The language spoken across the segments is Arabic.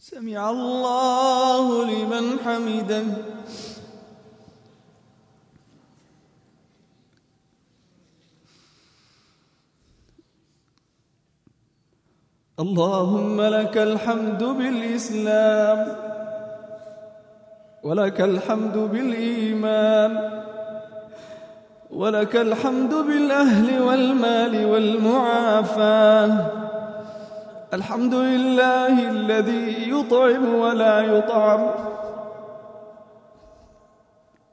سمع الله لمن حمده. اللهم لك الحمد بالإسلام ولك الحمد بالإيمان ولك الحمد بالأهل والمال والمعافاة. الحمد لله الذي يطعم ولا يطعم.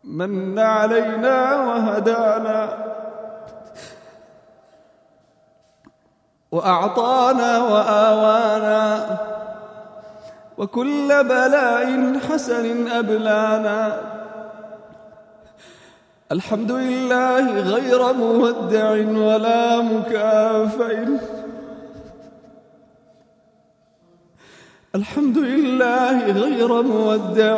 من علينا وهدانا. وأعطانا وآوانا. وكل بلاء حسن أبلانا. الحمد لله غير مودع ولا مكافئ. الحمد لله غير مودع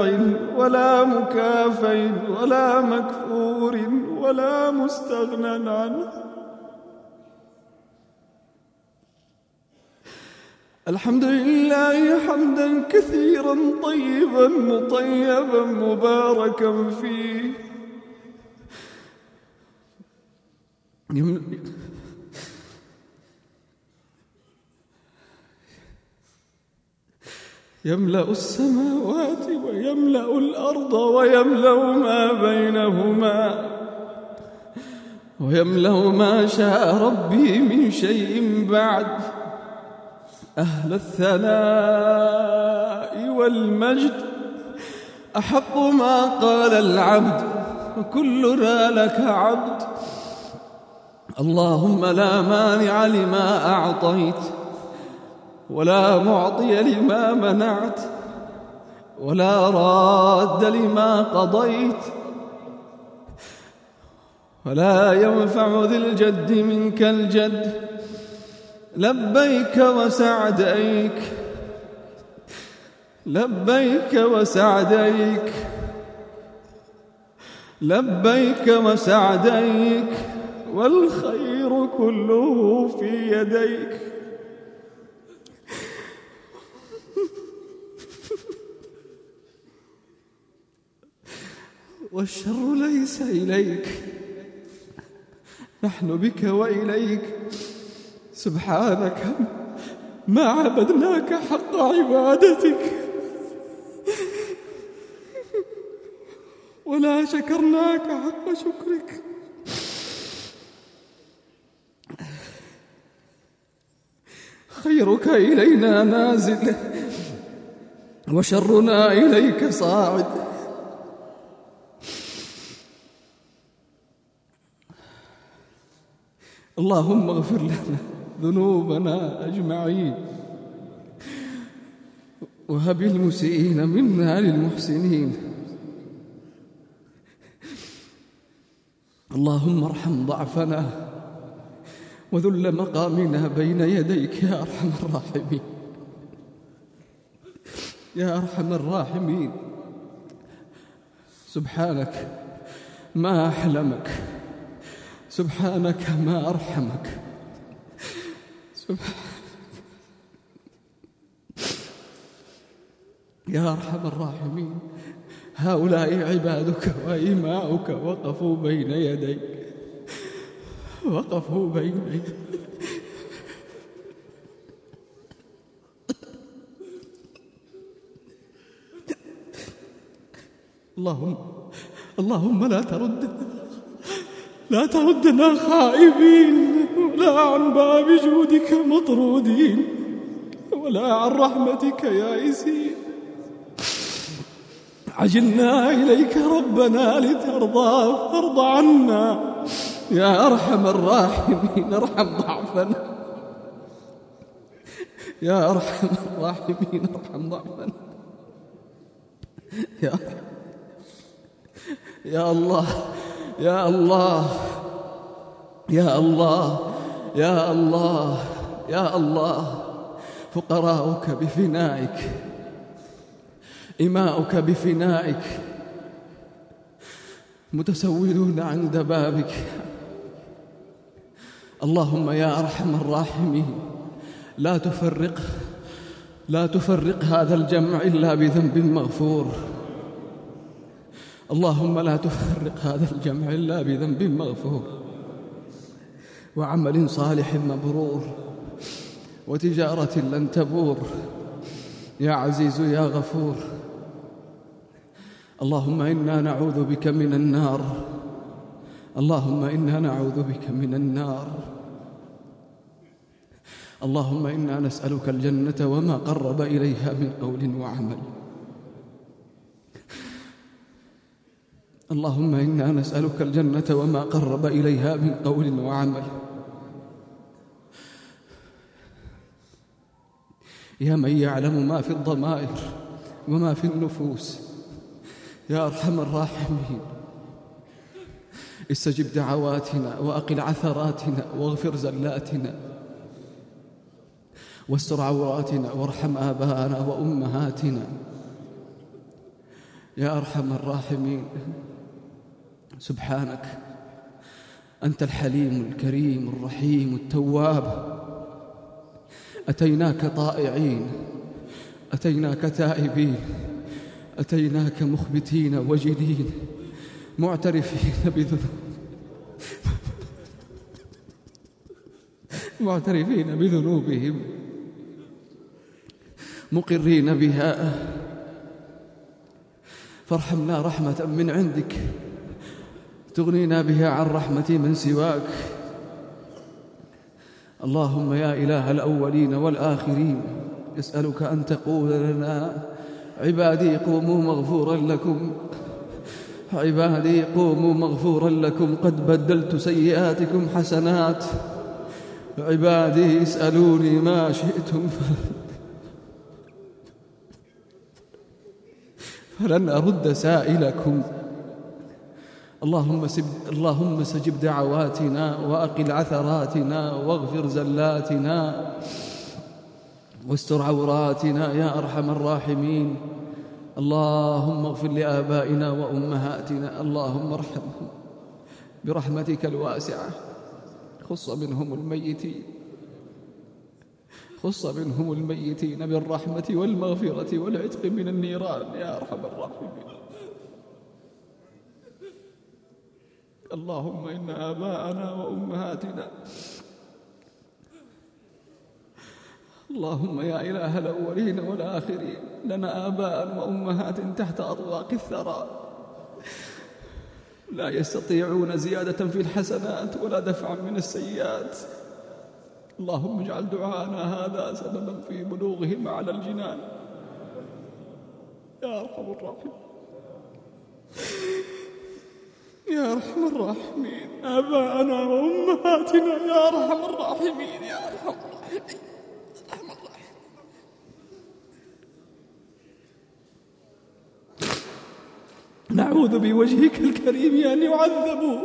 ولا مكافئ ولا مكفور ولا مستغنى عنه. الحمد لله حمدا كثيرا طيبا مطيبا مباركا فيه. يملأ السماوات ويملأ الأرض ويملأ ما بينهما ويملأ ما شاء ربي من شيء بعد. أهل الثناء والمجد أحق ما قال العبد وكلنا لك عبد. اللهم لا مانع لما أعطيت ولا معطي لما منعت ولا راد لما قضيت ولا ينفع ذي الجد منك الجد. لبيك وسعديك لبيك وسعديك لبيك وسعديك والخير كله في يديك. والشر ليس إليك. نحن بك وإليك. سبحانك ما عبدناك حق عبادتك. ولا شكرناك حق شكرك. خيرك إلينا نازل وشرنا إليك صاعد. اللهم اغفر لنا ذنوبنا أجمعين. وهب المسيئين منا للمحسنين. اللهم ارحم ضعفنا وذل مقامنا بين يديك يا أرحم الراحمين. يا أرحم الراحمين. سبحانك ما أحلمك. سبحانك ما أرحمك. سبحانك يا أرحم الراحمين. هؤلاء عبادك وإماؤك وقفوا بين يديك وقفوا بين يديك اللهم اللهم لا ترد لا تردنا خائبين ولا عن باب جودك مطرودين ولا عن رحمتك يائسين. عجلنا إليك ربنا لترضى فارض عنا. يا أرحم الراحمين ارحم ضعفنا. يا أرحم الراحمين ارحم ضعفنا. يا يا الله يا الله يا الله يا الله يا الله فقراؤك بفنائك إماؤك بفنائك متسولون عند بابك اللهم يا أرحم الراحمين لا تفرق لا تفرق هذا الجمع إلا بذنب مغفور. اللهم لا تفرق هذا الجمع إلا بذنب مغفور وعمل صالح مبرور وتجارة لن تبور. يا عزيز يا غفور. اللهم إنا نعوذ بك من النار. اللهم إنا نعوذ بك من النار. اللهم إنا نسألك الجنة وما قرب إليها من قول وعمل. اللهم إنا نسألك الجنة وما قرب إليها من قول وعمل. يا من يعلم ما في الضمائر وما في النفوس يا أرحم الراحمين. استجب دعواتنا وأقل عثراتنا واغفر زلاتنا. واستر عوراتنا وارحم آباءنا وأمهاتنا. يا أرحم الراحمين. سبحانك أنت الحليم الكريم الرحيم التواب. أتيناك طائعين أتيناك تائبين أتيناك مخبتين وجلين معترفين بذنوب. معترفين بذنوبهم. مقرين بها. فارحمنا رحمة من عندك. تغنينا بها عن رحمة من سواك. اللهم يا إله الأولين والآخرين يسألك أن تقول لنا عبادي قوموا مغفورا لكم. عبادي قوموا مغفورا لكم قد بدلت سيئاتكم حسنات. عبادي اسألوني ما شئتم فلن أرد سائلكم. اللهم سب اللهم سجب دعواتنا وأقل عثراتنا واغفر زلاتنا واستر عوراتنا يا أرحم الراحمين اللهم اغفر لآبائنا وأمهاتنا اللهم ارحمهم برحمتك الواسعة خص منهم الميتين خص منهم الميتين بالرحمة والمغفرة والعتق من النيران يا أرحم الراحمين اللهم إن آباءنا وأمهاتنا اللهم يا إله الأولين والآخرين لنا آباء وأمهات تحت أطواق الثرى. لا يستطيعون زيادة في الحسنات ولا دفعا من السيئات. اللهم اجعل دعاءنا هذا سببا في بلوغهم على الجنان. يا أرحم الراحمين. يا أرحم الراحمين. آباءنا وأمهاتنا يا أرحم الراحمين يا أرحم الراحمين. نعوذ بوجهك الكريم أن يعذبوا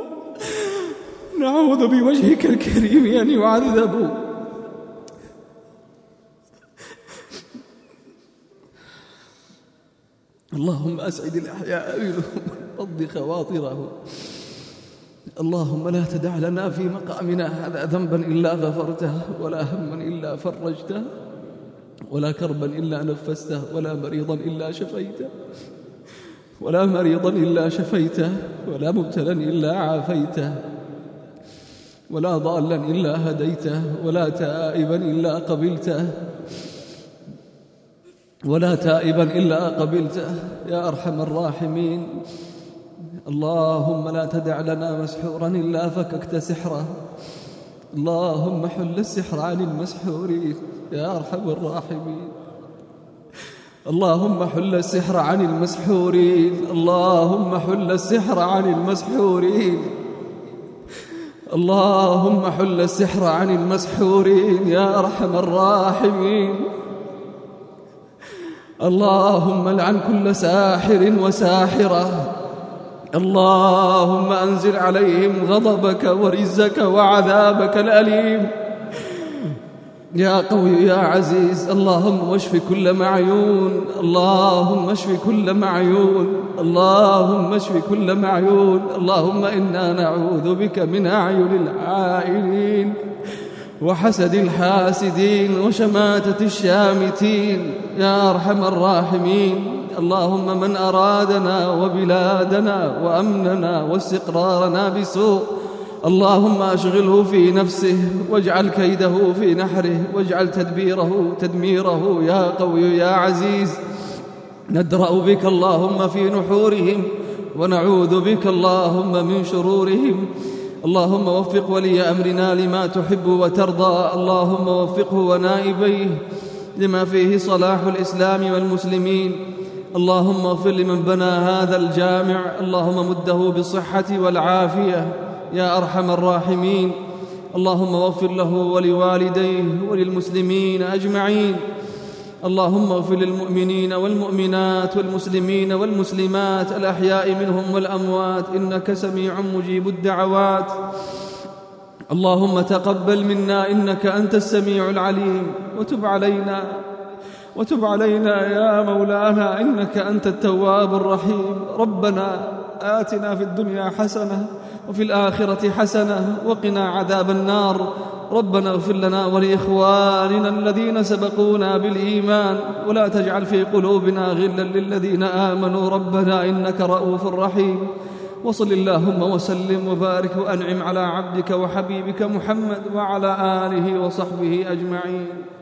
نعوذ بوجهك الكريم أن يعذبوا اللهم أسعد الأحياء منهم. رد خواطرهم اللهم لا تدع لنا في مقامنا هذا ذنبا إلا غفرته ولا هما إلا فرجته ولا كربا إلا نفسته ولا مريضا إلا شفيته ولا مريضا إلا شفيته ولا مبتلا إلا عافيته ولا ضالا إلا هديته ولا تائبا إلا قبلته ولا تائبا إلا قبلته. يا أرحم الراحمين. اللهم لا تدع لنا مسحورا إلا فككت سحره اللهم حل السحر عن المسحورين يا أرحم الراحمين. اللهم حل السحر عن المسحورين اللهم حل السحر عن المسحورين اللهم حل السحر عن المسحورين يا أرحم الراحمين. اللهم لعن كل ساحر وساحرة. اللهم أنزل عليهم غضبك ورزك وعذابك الأليم. يا قوي يا عزيز اللهم واشف كل معيون اللهم اشف كل معيون اللهم اشف كل معيون اللهم إنا نعوذ بك من أعين العائلين وحسد الحاسدين وشماتة الشامتين. يا أرحم الراحمين. اللهم من أرادنا وبلادنا وأمننا واستقرارنا بسوء اللهم أشغله في نفسه واجعل كيده في نحره واجعل تدبيره تدميره يا قوي يا عزيز. ندرأ بك اللهم في نحورهم ونعوذ بك اللهم من شرورهم. اللهم وفق ولي أمرنا لما تحب وترضى اللهم وفقه ونائبيه لما فيه صلاح الإسلام والمسلمين. اللهم اغفر لمن بنى هذا الجامع اللهم مده بالصحة والعافية يا أرحم الراحمين. اللهم اغفر له ولوالديه وللمسلمين أجمعين. اللهم اغفر للمؤمنين والمؤمنات والمسلمين والمسلمات الأحياء منهم والأموات إنك سميع مجيب الدعوات. اللهم تقبل منا إنك أنت السميع العليم وتب علينا. وتب علينا يا مولانا إنك أنت التواب الرحيم. ربنا آتنا في الدنيا حسنة وفي الآخرة حسنة وقنا عذاب النار. ربنا اغفر لنا ولإخواننا الذين سبقونا بالإيمان. ولا تجعل في قلوبنا غلا للذين آمنوا. ربنا إنك رؤوف رحيم. وصل اللهم وسلم وبارك وأنعم على عبدك وحبيبك محمد وعلى آله وصحبه أجمعين.